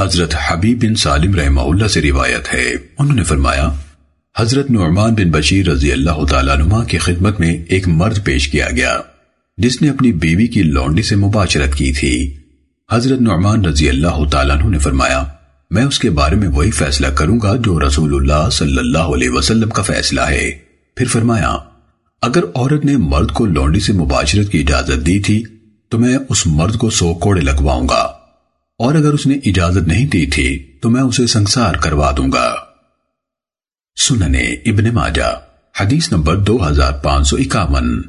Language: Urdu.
حضرت حبیب بن سالم رحمہ اللہ سے روایت ہے۔ انہوں نے فرمایا، حضرت نعمان بن بشیر رضی اللہ تعالیٰ نما کی خدمت میں ایک مرد پیش کیا گیا، جس نے اپنی بیوی کی لونڈی سے مباشرت کی تھی۔ حضرت نعمان رضی اللہ تعالیٰ عنہ نے فرمایا، میں اس کے بارے میں وہی فیصلہ کروں گا جو رسول اللہ صلی اللہ علیہ وسلم کا فیصلہ ہے۔ پھر فرمایا، اگر عورت نے مرد کو لونڈی سے مباشرت کی اجازت دی تھی، تو میں اس مرد کو سو کوڑے لگواؤں گا۔ اور اگر اس نے اجازت نہیں دی تھی تو میں اسے سنسار کروا دوں گا۔ سننے ابن ماجہ، حدیث نمبر دو ہزار پانچ سو اکاون۔